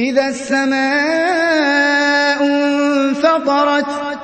إِذَا السَّمَاءُ انفَطَرَتْ